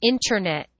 Internet.